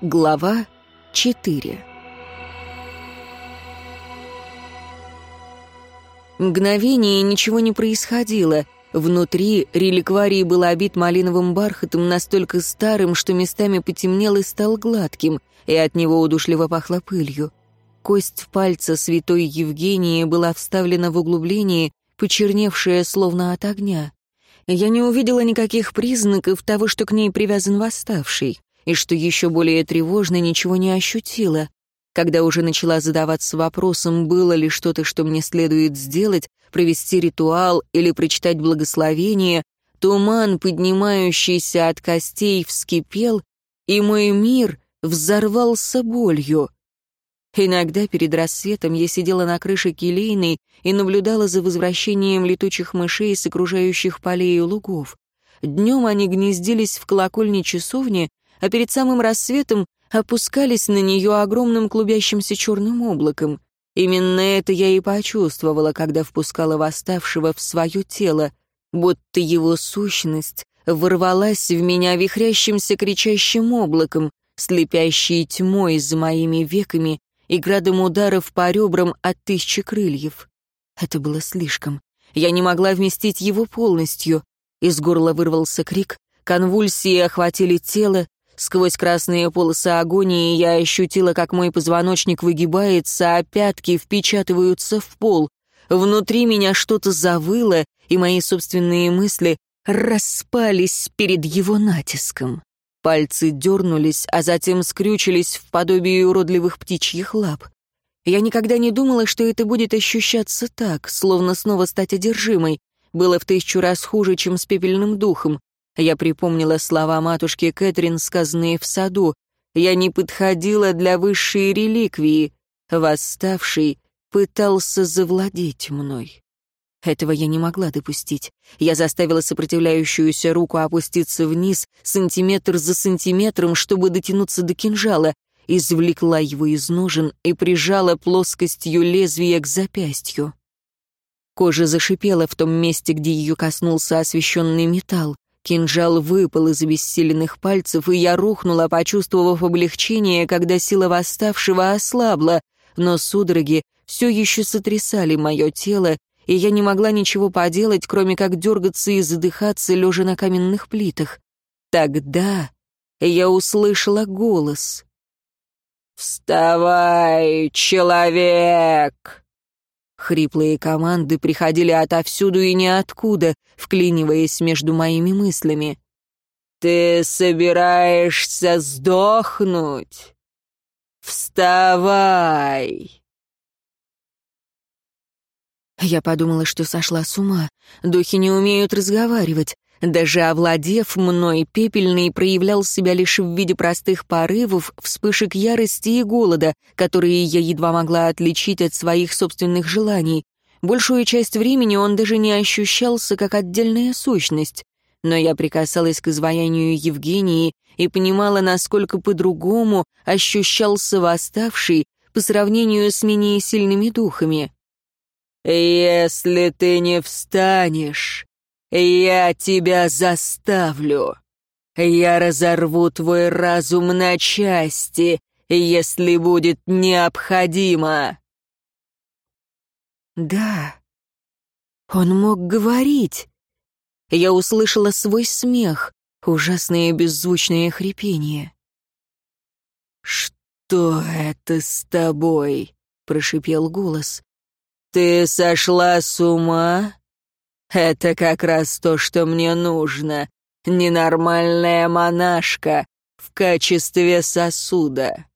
Глава 4 Мгновение ничего не происходило. Внутри реликварий был обит малиновым бархатом, настолько старым, что местами потемнел и стал гладким, и от него удушливо пахло пылью. Кость пальца святой Евгении была вставлена в углубление, почерневшее словно от огня. Я не увидела никаких признаков того, что к ней привязан восставший и, что еще более тревожно, ничего не ощутила. Когда уже начала задаваться вопросом, было ли что-то, что мне следует сделать, провести ритуал или прочитать благословение, туман, поднимающийся от костей, вскипел, и мой мир взорвался болью. Иногда перед рассветом я сидела на крыше келейной и наблюдала за возвращением летучих мышей с окружающих полей и лугов. Днем они гнездились в колокольне часовни, а перед самым рассветом опускались на нее огромным клубящимся черным облаком. Именно это я и почувствовала, когда впускала восставшего в свое тело, будто его сущность ворвалась в меня вихрящимся кричащим облаком, слепящей тьмой за моими веками и градом ударов по ребрам от тысячи крыльев. Это было слишком. Я не могла вместить его полностью. Из горла вырвался крик, конвульсии охватили тело, Сквозь красные полосы агонии я ощутила, как мой позвоночник выгибается, а пятки впечатываются в пол. Внутри меня что-то завыло, и мои собственные мысли распались перед его натиском. Пальцы дернулись, а затем скрючились в подобии уродливых птичьих лап. Я никогда не думала, что это будет ощущаться так, словно снова стать одержимой. Было в тысячу раз хуже, чем с пепельным духом. Я припомнила слова матушки Кэтрин, сказанные в саду. «Я не подходила для высшей реликвии. Восставший пытался завладеть мной». Этого я не могла допустить. Я заставила сопротивляющуюся руку опуститься вниз, сантиметр за сантиметром, чтобы дотянуться до кинжала, извлекла его из ножен и прижала плоскостью лезвия к запястью. Кожа зашипела в том месте, где ее коснулся освещенный металл. Кинжал выпал из обессиленных пальцев, и я рухнула, почувствовав облегчение, когда сила восставшего ослабла, но судороги все еще сотрясали мое тело, и я не могла ничего поделать, кроме как дергаться и задыхаться, лежа на каменных плитах. Тогда я услышала голос. «Вставай, человек!» Хриплые команды приходили отовсюду и ниоткуда, вклиниваясь между моими мыслями. «Ты собираешься сдохнуть? Вставай!» Я подумала, что сошла с ума. Духи не умеют разговаривать. Даже овладев мной, пепельный проявлял себя лишь в виде простых порывов, вспышек ярости и голода, которые я едва могла отличить от своих собственных желаний. Большую часть времени он даже не ощущался как отдельная сущность. Но я прикасалась к изваянию Евгении и понимала, насколько по-другому ощущался восставший по сравнению с менее сильными духами. «Если ты не встанешь, «Я тебя заставлю. Я разорву твой разум на части, если будет необходимо». Да, он мог говорить. Я услышала свой смех, ужасное беззвучное хрипение. «Что это с тобой?» — прошипел голос. «Ты сошла с ума? Это как раз то, что мне нужно. Ненормальная монашка в качестве сосуда.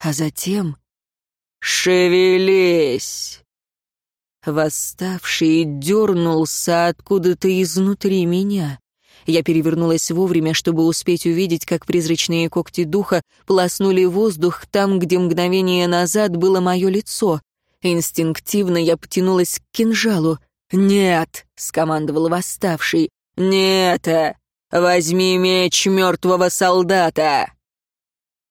А затем... «Шевелись!» Восставший дернулся откуда-то изнутри меня. Я перевернулась вовремя, чтобы успеть увидеть, как призрачные когти духа полоснули воздух там, где мгновение назад было мое лицо. Инстинктивно я потянулась к кинжалу. «Нет!» — скомандовал восставший. «Нет! Возьми меч мертвого солдата!»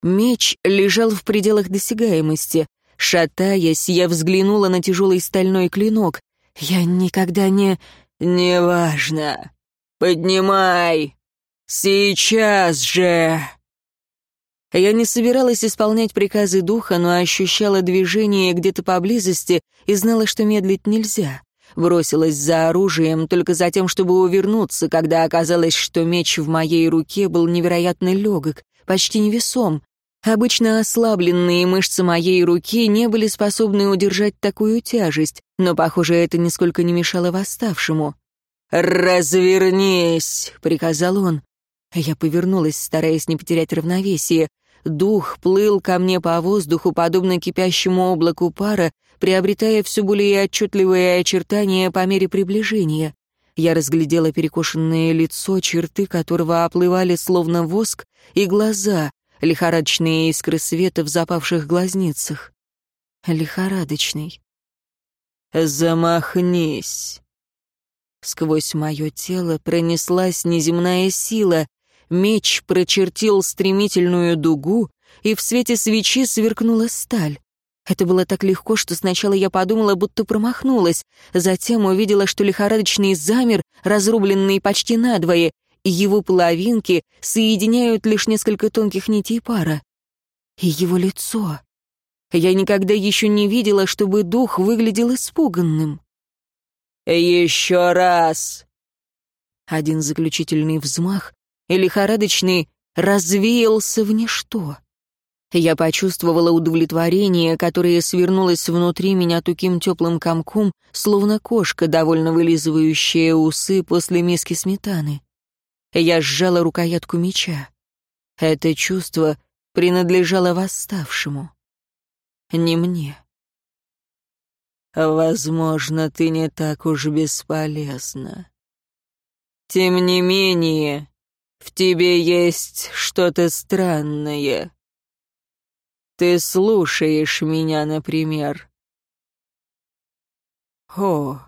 Меч лежал в пределах досягаемости. Шатаясь, я взглянула на тяжелый стальной клинок. Я никогда не... «Неважно. Поднимай! Сейчас же!» Я не собиралась исполнять приказы духа, но ощущала движение где-то поблизости и знала, что медлить нельзя. Бросилась за оружием только за тем, чтобы увернуться, когда оказалось, что меч в моей руке был невероятно легок, почти невесом. Обычно ослабленные мышцы моей руки не были способны удержать такую тяжесть, но, похоже, это нисколько не мешало восставшему. «Развернись!» — приказал он. Я повернулась, стараясь не потерять равновесие. Дух плыл ко мне по воздуху, подобно кипящему облаку пара, приобретая все более отчетливые очертания по мере приближения. Я разглядела перекошенное лицо, черты которого оплывали словно воск, и глаза, лихорадочные искры света в запавших глазницах. Лихорадочный. «Замахнись!» Сквозь мое тело пронеслась неземная сила, Меч прочертил стремительную дугу, и в свете свечи сверкнула сталь. Это было так легко, что сначала я подумала, будто промахнулась, затем увидела, что лихорадочный замер, разрубленный почти надвое, и его половинки соединяют лишь несколько тонких нитей пара. И его лицо. Я никогда еще не видела, чтобы дух выглядел испуганным. «Еще раз!» Один заключительный взмах, и лихорадочный развеялся в ничто. Я почувствовала удовлетворение, которое свернулось внутри меня туким теплым комком, словно кошка, довольно вылизывающая усы после миски сметаны. Я сжала рукоятку меча. Это чувство принадлежало восставшему. Не мне. Возможно, ты не так уж бесполезна. Тем не менее, в тебе есть что-то странное. Ты слушаешь меня, например. О,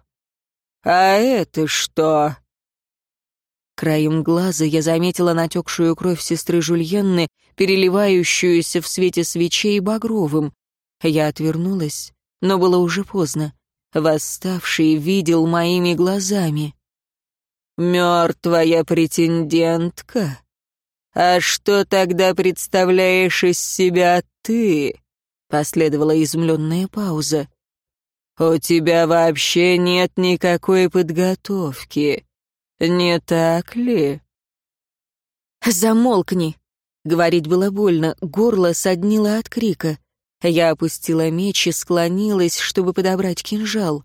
а это что? Краем глаза я заметила натекшую кровь сестры Жульенны, переливающуюся в свете свечей багровым. Я отвернулась, но было уже поздно. Восставший видел моими глазами. «Мертвая претендентка? А что тогда представляешь из себя ты?» Последовала изумленная пауза. «У тебя вообще нет никакой подготовки, не так ли?» «Замолкни!» Говорить было больно, горло соднило от крика. Я опустила меч и склонилась, чтобы подобрать кинжал.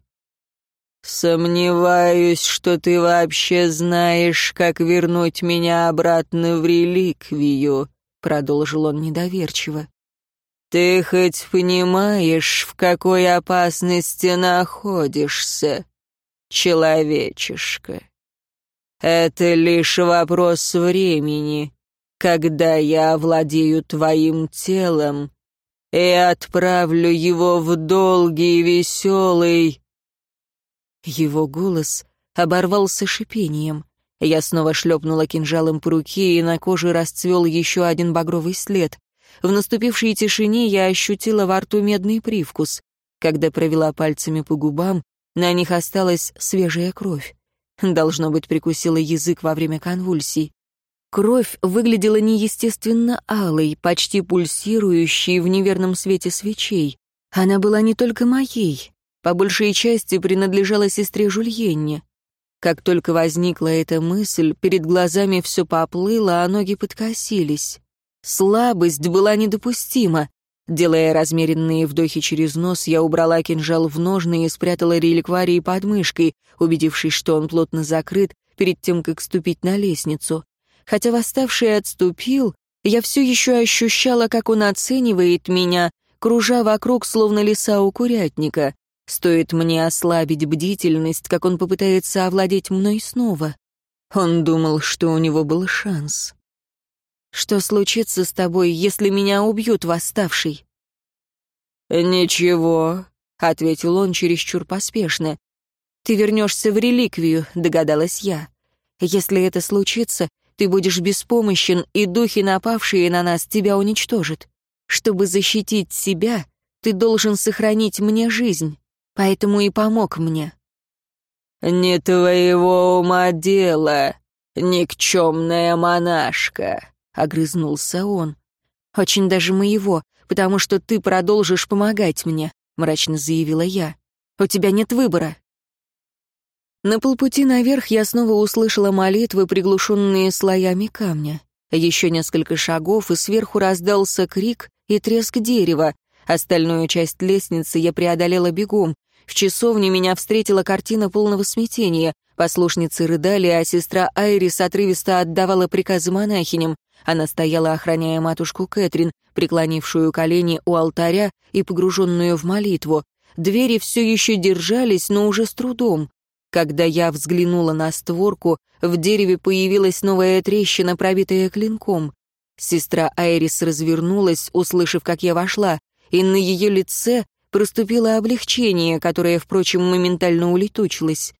«Сомневаюсь, что ты вообще знаешь, как вернуть меня обратно в реликвию», — продолжил он недоверчиво. «Ты хоть понимаешь, в какой опасности находишься, человечишка? Это лишь вопрос времени, когда я овладею твоим телом и отправлю его в долгий веселый его голос оборвался шипением. Я снова шлепнула кинжалом по руке, и на коже расцвел еще один багровый след. В наступившей тишине я ощутила во рту медный привкус. Когда провела пальцами по губам, на них осталась свежая кровь. Должно быть, прикусила язык во время конвульсий. Кровь выглядела неестественно алой, почти пульсирующей в неверном свете свечей. Она была не только моей, по большей части принадлежала сестре Жульенне. Как только возникла эта мысль, перед глазами все поплыло, а ноги подкосились. Слабость была недопустима. Делая размеренные вдохи через нос, я убрала кинжал в ножны и спрятала реликварий под мышкой, убедившись, что он плотно закрыт, перед тем, как ступить на лестницу. Хотя восставший отступил, я все еще ощущала, как он оценивает меня, кружа вокруг, словно лиса у курятника. Стоит мне ослабить бдительность, как он попытается овладеть мной снова. Он думал, что у него был шанс. «Что случится с тобой, если меня убьют, восставший?» «Ничего», — ответил он чересчур поспешно. «Ты вернешься в реликвию», — догадалась я. «Если это случится, ты будешь беспомощен, и духи, напавшие на нас, тебя уничтожат. Чтобы защитить себя, ты должен сохранить мне жизнь» поэтому и помог мне». «Не твоего ума дело, никчемная монашка», — огрызнулся он. Очень даже моего, потому что ты продолжишь помогать мне», — мрачно заявила я. «У тебя нет выбора». На полпути наверх я снова услышала молитвы, приглушенные слоями камня. Еще несколько шагов, и сверху раздался крик и треск дерева. Остальную часть лестницы я преодолела бегом. В часовне меня встретила картина полного смятения. Послушницы рыдали, а сестра Айрис отрывисто отдавала приказы монахиням. Она стояла, охраняя матушку Кэтрин, преклонившую колени у алтаря и погруженную в молитву. Двери все еще держались, но уже с трудом. Когда я взглянула на створку, в дереве появилась новая трещина, пробитая клинком. Сестра Айрис развернулась, услышав, как я вошла, и на ее лице проступило облегчение, которое, впрочем, моментально улетучилось.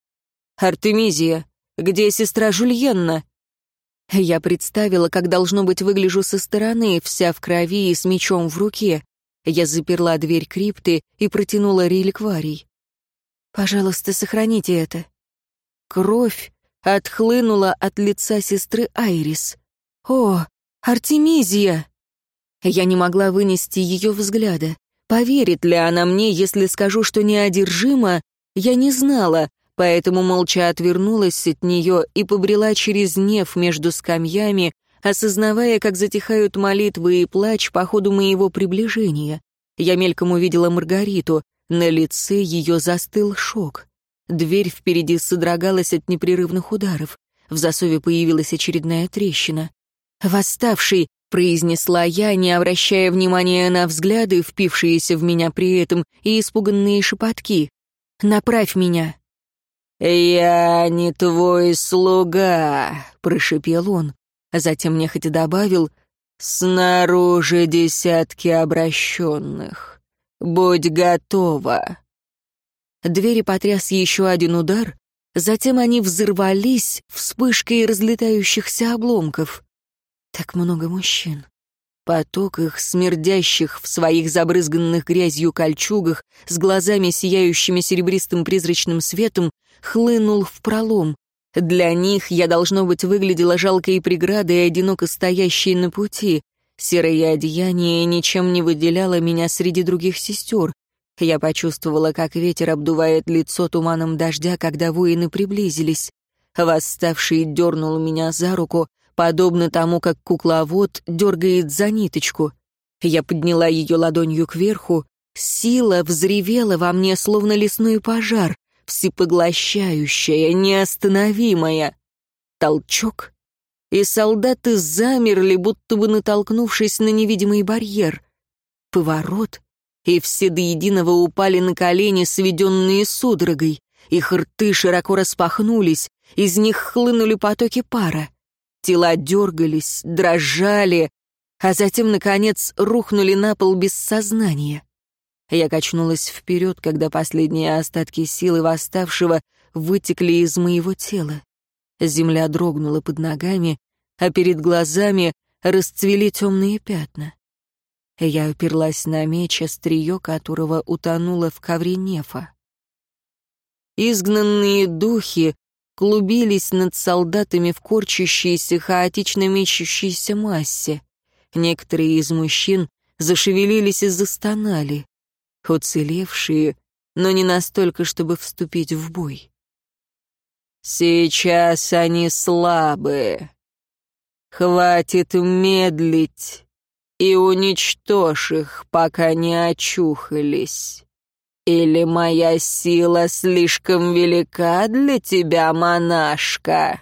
«Артемизия, где сестра Жульенна?» Я представила, как должно быть выгляжу со стороны, вся в крови и с мечом в руке. Я заперла дверь крипты и протянула реликварий. Пожалуйста, сохраните это. Кровь отхлынула от лица сестры Айрис. О, Артемизия! Я не могла вынести ее взгляда. Поверит ли она мне, если скажу, что неодержима, я не знала, поэтому молча отвернулась от нее и побрела через неф между скамьями, осознавая, как затихают молитвы и плач по ходу моего приближения. Я мельком увидела Маргариту. На лице ее застыл шок. Дверь впереди содрогалась от непрерывных ударов. В засове появилась очередная трещина. «Восставший!» — произнесла я, не обращая внимания на взгляды, впившиеся в меня при этом, и испуганные шепотки. «Направь меня!» «Я не твой слуга», — прошипел он. Затем нехотя добавил, «Снаружи десятки обращенных». «Будь готова!» Двери потряс еще один удар, затем они взорвались вспышкой разлетающихся обломков. Так много мужчин. Поток их, смердящих в своих забрызганных грязью кольчугах, с глазами, сияющими серебристым призрачным светом, хлынул в пролом. Для них я, должно быть, выглядела жалкой преградой, одиноко стоящей на пути. Серое одеяние ничем не выделяло меня среди других сестер. Я почувствовала, как ветер обдувает лицо туманом дождя, когда воины приблизились. Восставший дернул меня за руку, подобно тому, как кукловод дергает за ниточку. Я подняла ее ладонью кверху. Сила взревела во мне, словно лесной пожар, всепоглощающая, неостановимая. Толчок, и солдаты замерли, будто бы натолкнувшись на невидимый барьер. Поворот, и все до единого упали на колени, сведенные судорогой. Их рты широко распахнулись, из них хлынули потоки пара. Тела дергались, дрожали, а затем, наконец, рухнули на пол без сознания. Я качнулась вперед, когда последние остатки силы восставшего вытекли из моего тела. Земля дрогнула под ногами, а перед глазами расцвели темные пятна. Я уперлась на меч, острие которого утонуло в ковре нефа. Изгнанные духи клубились над солдатами в корчащейся, хаотично мечущейся массе. Некоторые из мужчин зашевелились и застонали. Уцелевшие, но не настолько, чтобы вступить в бой. Сейчас они слабые. Хватит медлить и уничтожь их, пока не очухались. Или моя сила слишком велика для тебя, монашка?»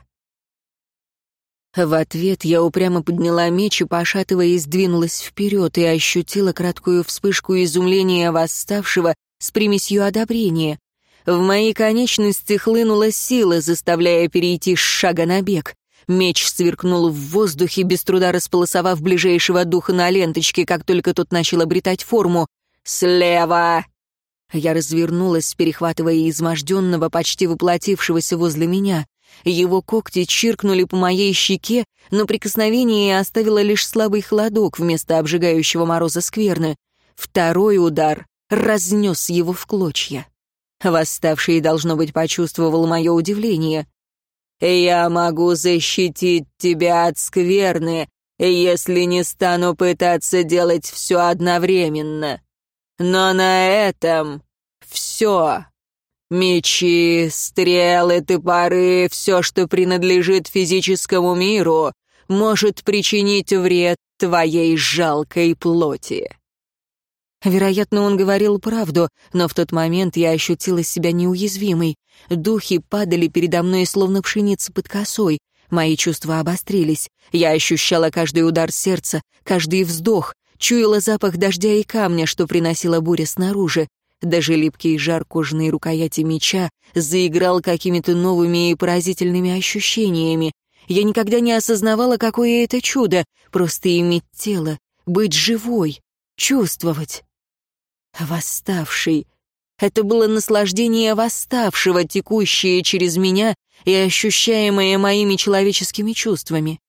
В ответ я упрямо подняла меч и, пошатываясь, двинулась вперед и ощутила краткую вспышку изумления восставшего с примесью одобрения. В мои конечности хлынула сила, заставляя перейти с шага на бег. Меч сверкнул в воздухе, без труда располосовав ближайшего духа на ленточке, как только тот начал обретать форму. «Слева!» Я развернулась, перехватывая изможденного, почти воплотившегося возле меня. Его когти чиркнули по моей щеке, но прикосновение оставило лишь слабый холодок вместо обжигающего мороза скверны. Второй удар разнес его в клочья. Восставший, должно быть, почувствовал мое удивление. «Я могу защитить тебя от скверны, если не стану пытаться делать все одновременно. Но на этом все. Мечи, стрелы, топоры, все, что принадлежит физическому миру, может причинить вред твоей жалкой плоти. Вероятно, он говорил правду, но в тот момент я ощутила себя неуязвимой. Духи падали передо мной, словно пшеница под косой. Мои чувства обострились. Я ощущала каждый удар сердца, каждый вздох, чуяла запах дождя и камня, что приносила буря снаружи. Даже липкий жар кожаной рукояти меча заиграл какими-то новыми и поразительными ощущениями. Я никогда не осознавала, какое это чудо — просто иметь тело, быть живой, чувствовать. Восставший. Это было наслаждение восставшего, текущее через меня и ощущаемое моими человеческими чувствами.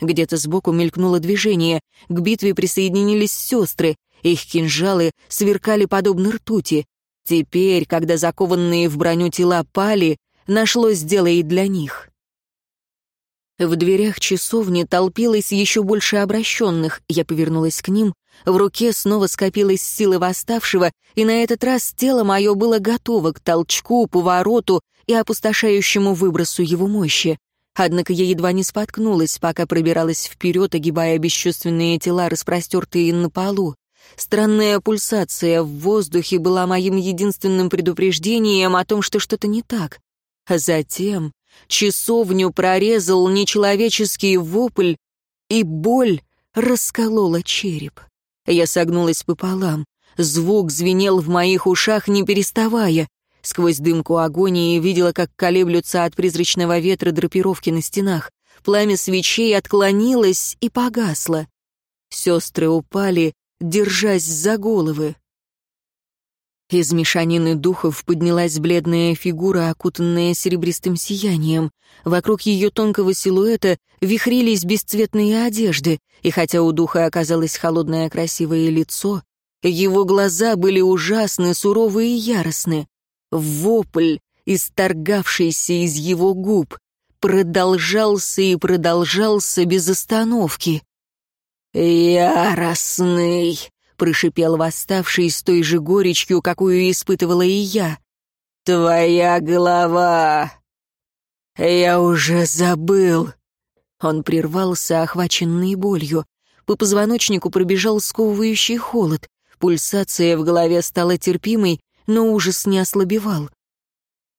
Где-то сбоку мелькнуло движение, к битве присоединились сестры, их кинжалы сверкали подобно ртути. Теперь, когда закованные в броню тела пали, нашлось дело и для них. В дверях часовни толпилось еще больше обращенных. Я повернулась к ним. В руке снова скопилась сила восставшего, и на этот раз тело мое было готово к толчку, повороту и опустошающему выбросу его мощи. Однако я едва не споткнулась, пока пробиралась вперед, огибая бесчувственные тела, распростертые на полу. Странная пульсация в воздухе была моим единственным предупреждением о том, что что-то не так. А затем часовню прорезал нечеловеческий вопль, и боль расколола череп. Я согнулась пополам. Звук звенел в моих ушах, не переставая. Сквозь дымку агонии видела, как колеблются от призрачного ветра драпировки на стенах. Пламя свечей отклонилось и погасло. Сестры упали, держась за головы. Из мешанины духов поднялась бледная фигура, окутанная серебристым сиянием. Вокруг ее тонкого силуэта вихрились бесцветные одежды, и хотя у духа оказалось холодное красивое лицо, его глаза были ужасны, суровы и яростны. Вопль, исторгавшийся из его губ, продолжался и продолжался без остановки. «Яростный!» — прошипел восставший с той же горечью, какую испытывала и я. «Твоя голова!» «Я уже забыл!» Он прервался, охваченный болью. По позвоночнику пробежал сковывающий холод. Пульсация в голове стала терпимой, но ужас не ослабевал.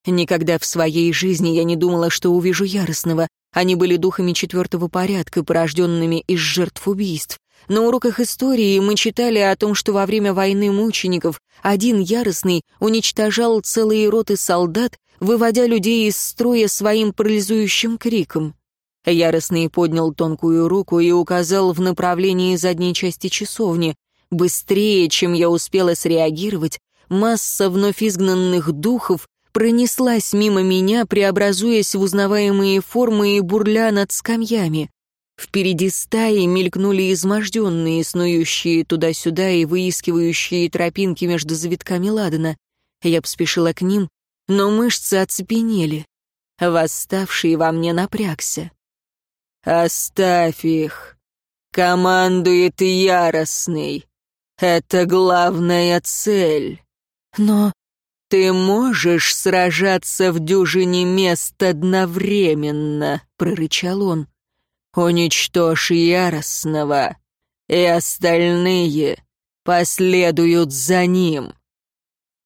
Никогда в своей жизни я не думала, что увижу яростного. Они были духами четвертого порядка, порожденными из жертв убийств. На уроках истории мы читали о том, что во время войны мучеников один яростный уничтожал целые роты солдат, выводя людей из строя своим парализующим криком. Яростный поднял тонкую руку и указал в направлении задней части часовни. Быстрее, чем я успела среагировать, масса вновь изгнанных духов пронеслась мимо меня, преобразуясь в узнаваемые формы и бурля над скамьями. Впереди стаи мелькнули изможденные, снующие туда-сюда и выискивающие тропинки между завитками ладана. Я поспешила к ним, но мышцы оцепенели. Восставший во мне напрягся. «Оставь их. Командует яростный. Это главная цель. Но ты можешь сражаться в дюжине мест одновременно», — прорычал он. «Уничтожь яростного, и остальные последуют за ним».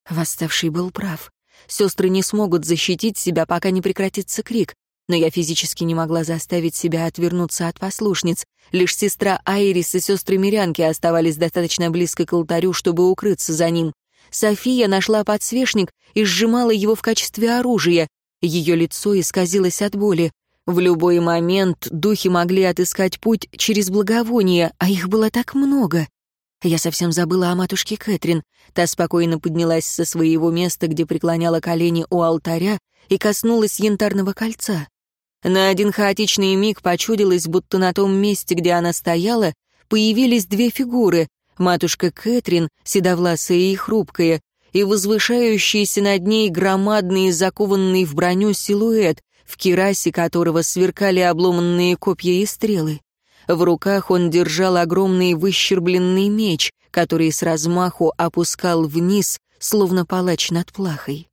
Восставший был прав. Сестры не смогут защитить себя, пока не прекратится крик но я физически не могла заставить себя отвернуться от послушниц. Лишь сестра Айрис и сестры Мирянки оставались достаточно близко к алтарю, чтобы укрыться за ним. София нашла подсвечник и сжимала его в качестве оружия. Ее лицо исказилось от боли. В любой момент духи могли отыскать путь через благовоние, а их было так много. Я совсем забыла о матушке Кэтрин. Та спокойно поднялась со своего места, где преклоняла колени у алтаря, и коснулась янтарного кольца. На один хаотичный миг почудилось, будто на том месте, где она стояла, появились две фигуры — матушка Кэтрин, седовласая и хрупкая, и возвышающийся над ней громадный, закованный в броню силуэт, в керасе которого сверкали обломанные копья и стрелы. В руках он держал огромный выщербленный меч, который с размаху опускал вниз, словно палач над плахой.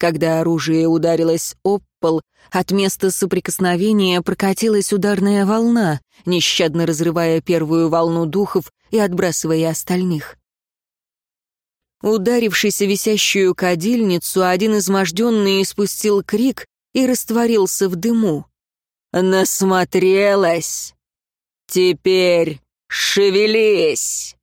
Когда оружие ударилось об пол, от места соприкосновения прокатилась ударная волна, нещадно разрывая первую волну духов и отбрасывая остальных. Ударившись о висящую кадильницу, один изможденный испустил крик и растворился в дыму. «Насмотрелась! Теперь шевелись!»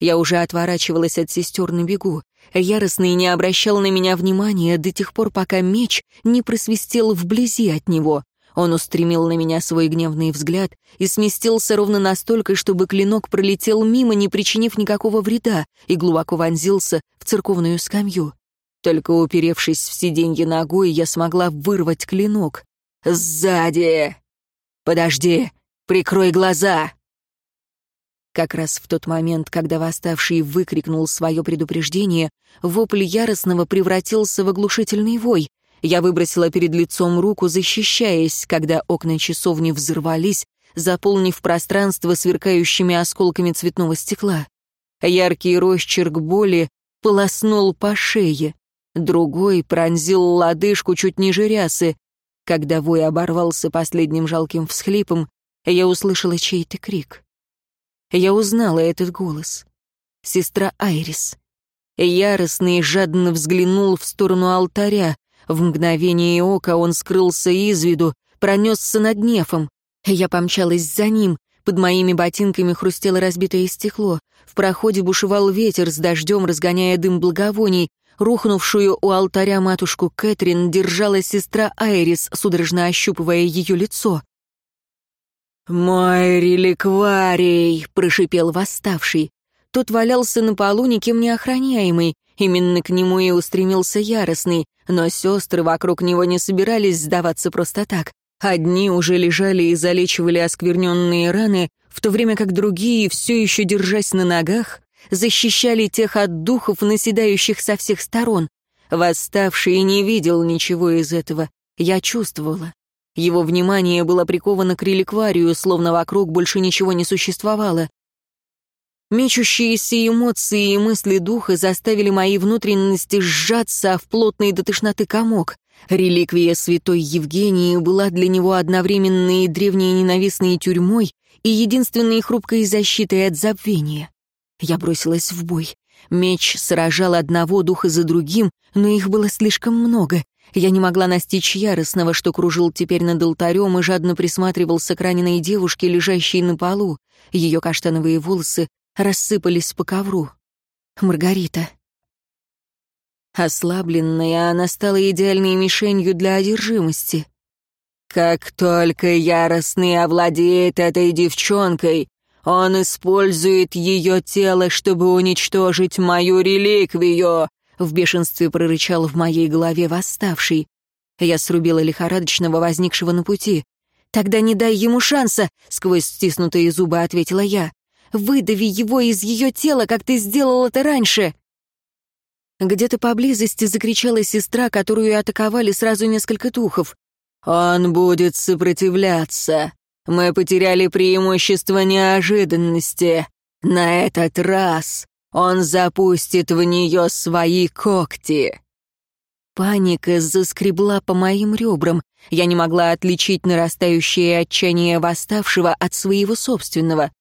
Я уже отворачивалась от сестер на бегу. Яростный не обращал на меня внимания до тех пор, пока меч не просвистел вблизи от него. Он устремил на меня свой гневный взгляд и сместился ровно настолько, чтобы клинок пролетел мимо, не причинив никакого вреда, и глубоко вонзился в церковную скамью. Только уперевшись в сиденье ногой, я смогла вырвать клинок. «Сзади!» «Подожди! Прикрой глаза!» Как раз в тот момент, когда восставший выкрикнул свое предупреждение, вопль яростного превратился в оглушительный вой. Я выбросила перед лицом руку, защищаясь, когда окна часовни взорвались, заполнив пространство сверкающими осколками цветного стекла. Яркий росчерк боли полоснул по шее. Другой пронзил лодыжку чуть ниже рясы. Когда вой оборвался последним жалким всхлипом, я услышала чей-то крик. Я узнала этот голос. Сестра Айрис. Яростно и жадно взглянул в сторону алтаря. В мгновение ока он скрылся из виду, пронесся над нефом. Я помчалась за ним. Под моими ботинками хрустело разбитое стекло. В проходе бушевал ветер с дождем, разгоняя дым благовоний. Рухнувшую у алтаря матушку Кэтрин держала сестра Айрис, судорожно ощупывая ее лицо. «Мой реликварий!» — прошипел восставший. Тот валялся на полу, никем не охраняемый. Именно к нему и устремился яростный, но сестры вокруг него не собирались сдаваться просто так. Одни уже лежали и залечивали оскверненные раны, в то время как другие, все еще держась на ногах, защищали тех от духов, наседающих со всех сторон. Восставший не видел ничего из этого. Я чувствовала. Его внимание было приковано к реликварию, словно вокруг больше ничего не существовало. Мечущиеся эмоции и мысли духа заставили мои внутренности сжаться в плотный до тошноты комок. Реликвия святой Евгении была для него одновременно и древней ненавистной тюрьмой, и единственной хрупкой защитой от забвения. Я бросилась в бой. Меч сражал одного духа за другим, но их было слишком много. Я не могла настичь яростного, что кружил теперь над алтарем и жадно присматривался к раненой девушке, лежащей на полу. Ее каштановые волосы рассыпались по ковру. Маргарита. Ослабленная, она стала идеальной мишенью для одержимости. «Как только яростный овладеет этой девчонкой, он использует ее тело, чтобы уничтожить мою реликвию», в бешенстве прорычал в моей голове восставший. Я срубила лихорадочного, возникшего на пути. «Тогда не дай ему шанса!» — сквозь стиснутые зубы ответила я. «Выдави его из ее тела, как ты сделал это раньше!» Где-то поблизости закричала сестра, которую атаковали сразу несколько тухов. «Он будет сопротивляться. Мы потеряли преимущество неожиданности. На этот раз он запустит в нее свои когти. Паника заскребла по моим ребрам. Я не могла отличить нарастающее отчаяние восставшего от своего собственного.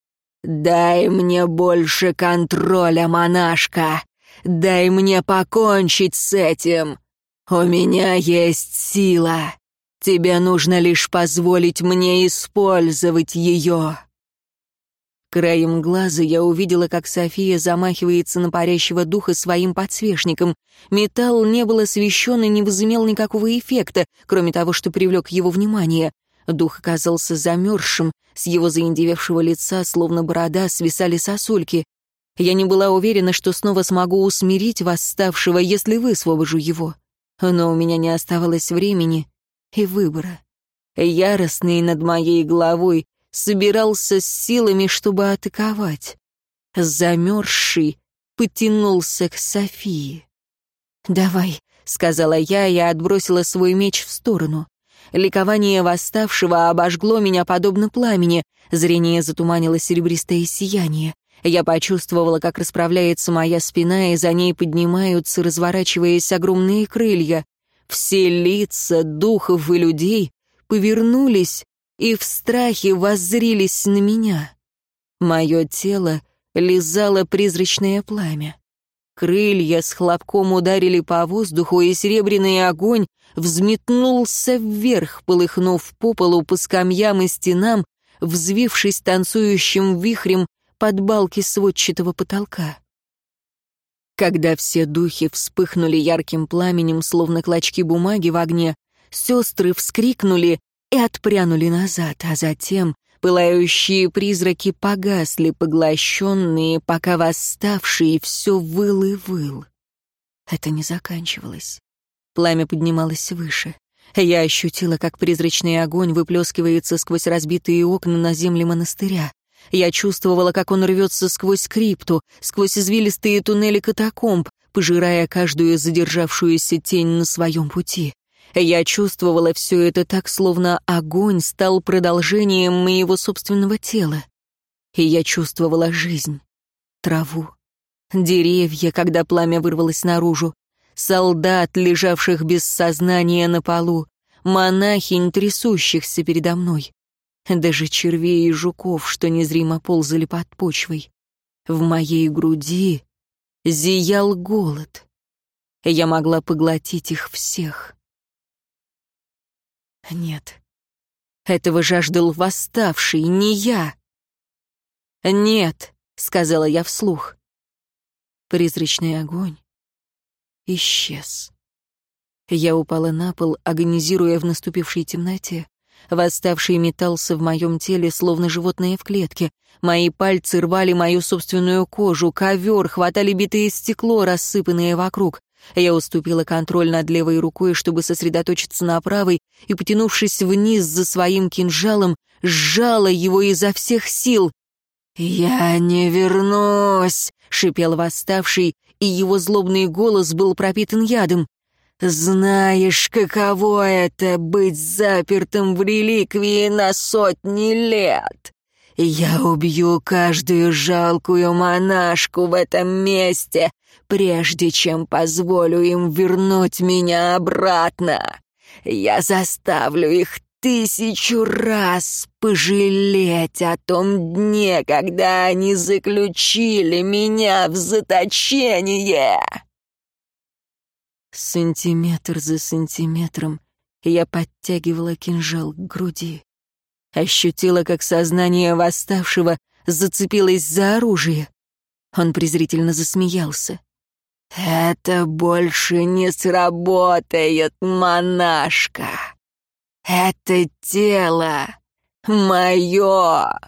«Дай мне больше контроля, монашка! Дай мне покончить с этим! У меня есть сила! Тебе нужно лишь позволить мне использовать ее!» Краем глаза я увидела, как София замахивается на парящего духа своим подсвечником. Металл не был освещен и не возымел никакого эффекта, кроме того, что привлек его внимание. Дух оказался замерзшим, с его заиндевевшего лица, словно борода, свисали сосульки. Я не была уверена, что снова смогу усмирить восставшего, если высвобожу его. Но у меня не оставалось времени и выбора. Яростный над моей головой, собирался с силами, чтобы атаковать. Замерзший потянулся к Софии. «Давай», — сказала я и отбросила свой меч в сторону. Ликование восставшего обожгло меня подобно пламени. Зрение затуманило серебристое сияние. Я почувствовала, как расправляется моя спина, и за ней поднимаются, разворачиваясь огромные крылья. Все лица духов и людей повернулись и в страхе воззрились на меня. Мое тело лизало призрачное пламя. Крылья с хлопком ударили по воздуху, и серебряный огонь взметнулся вверх, полыхнув по полу, по скамьям и стенам, взвившись танцующим вихрем под балки сводчатого потолка. Когда все духи вспыхнули ярким пламенем, словно клочки бумаги в огне, сестры вскрикнули и отпрянули назад, а затем Пылающие призраки погасли, поглощенные, пока восставший все выл и выл. Это не заканчивалось. Пламя поднималось выше. Я ощутила, как призрачный огонь выплескивается сквозь разбитые окна на земле монастыря. Я чувствовала, как он рвется сквозь крипту, сквозь извилистые туннели катакомб, пожирая каждую задержавшуюся тень на своем пути. Я чувствовала все это так, словно огонь стал продолжением моего собственного тела. И я чувствовала жизнь, траву, деревья, когда пламя вырвалось наружу, солдат, лежавших без сознания на полу, монахинь, трясущихся передо мной, даже червей и жуков, что незримо ползали под почвой. В моей груди зиял голод. Я могла поглотить их всех. Нет. Этого жаждал восставший, не я. «Нет», — сказала я вслух. Призрачный огонь исчез. Я упала на пол, агонизируя в наступившей темноте. Восставший метался в моем теле, словно животное в клетке. Мои пальцы рвали мою собственную кожу, ковер, хватали битое стекло, рассыпанное вокруг. Я уступила контроль над левой рукой, чтобы сосредоточиться на правой, и, потянувшись вниз за своим кинжалом, сжала его изо всех сил. «Я не вернусь!» — шипел восставший, и его злобный голос был пропитан ядом. «Знаешь, каково это — быть запертым в реликвии на сотни лет? Я убью каждую жалкую монашку в этом месте, прежде чем позволю им вернуть меня обратно. Я заставлю их тысячу раз пожалеть о том дне, когда они заключили меня в заточение. Сантиметр за сантиметром я подтягивала кинжал к груди. Ощутила, как сознание восставшего зацепилось за оружие. Он презрительно засмеялся. «Это больше не сработает, монашка. Это тело мое.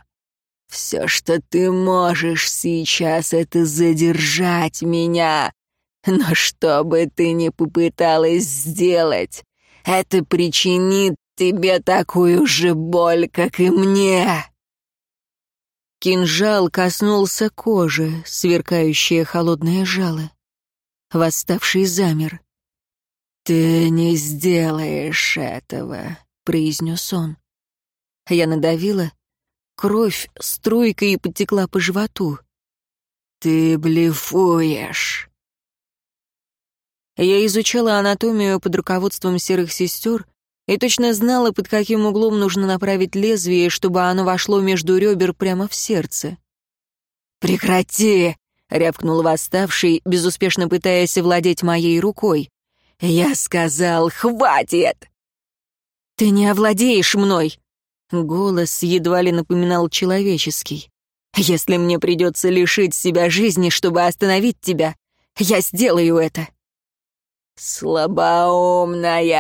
Все, что ты можешь сейчас, это задержать меня. Но что бы ты ни попыталась сделать, это причинит тебе такую же боль, как и мне». Кинжал коснулся кожи, сверкающее холодное жало. Восставший замер. «Ты не сделаешь этого», — произнес он. Я надавила. Кровь струйкой потекла по животу. «Ты блефуешь». Я изучала анатомию под руководством серых сестер и точно знала, под каким углом нужно направить лезвие, чтобы оно вошло между ребер прямо в сердце. «Прекрати!» — рявкнул восставший, безуспешно пытаясь овладеть моей рукой. «Я сказал, хватит!» «Ты не овладеешь мной!» Голос едва ли напоминал человеческий. «Если мне придется лишить себя жизни, чтобы остановить тебя, я сделаю это!» «Слабоумная!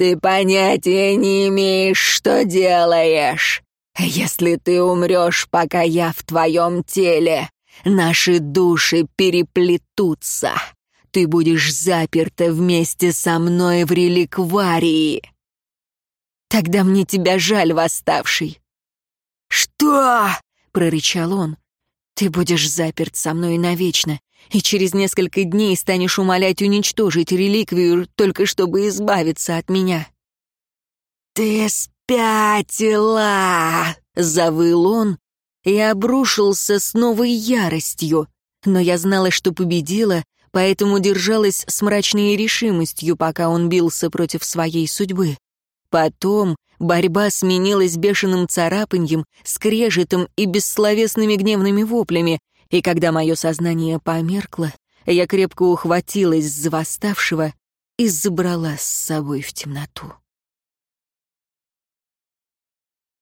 Ты понятия не имеешь, что делаешь! Если ты умрешь, пока я в твоем теле, Наши души переплетутся. Ты будешь заперта вместе со мной в реликварии. Тогда мне тебя жаль, восставший. Что? прорычал он. Ты будешь заперт со мной навечно, и через несколько дней станешь умолять уничтожить реликвию, только чтобы избавиться от меня. «Ты спятила!» — завыл он и обрушился с новой яростью. Но я знала, что победила, поэтому держалась с мрачной решимостью, пока он бился против своей судьбы. Потом борьба сменилась бешеным царапаньем, скрежетом и бессловесными гневными воплями, и когда мое сознание померкло, я крепко ухватилась за восставшего и забрала с собой в темноту.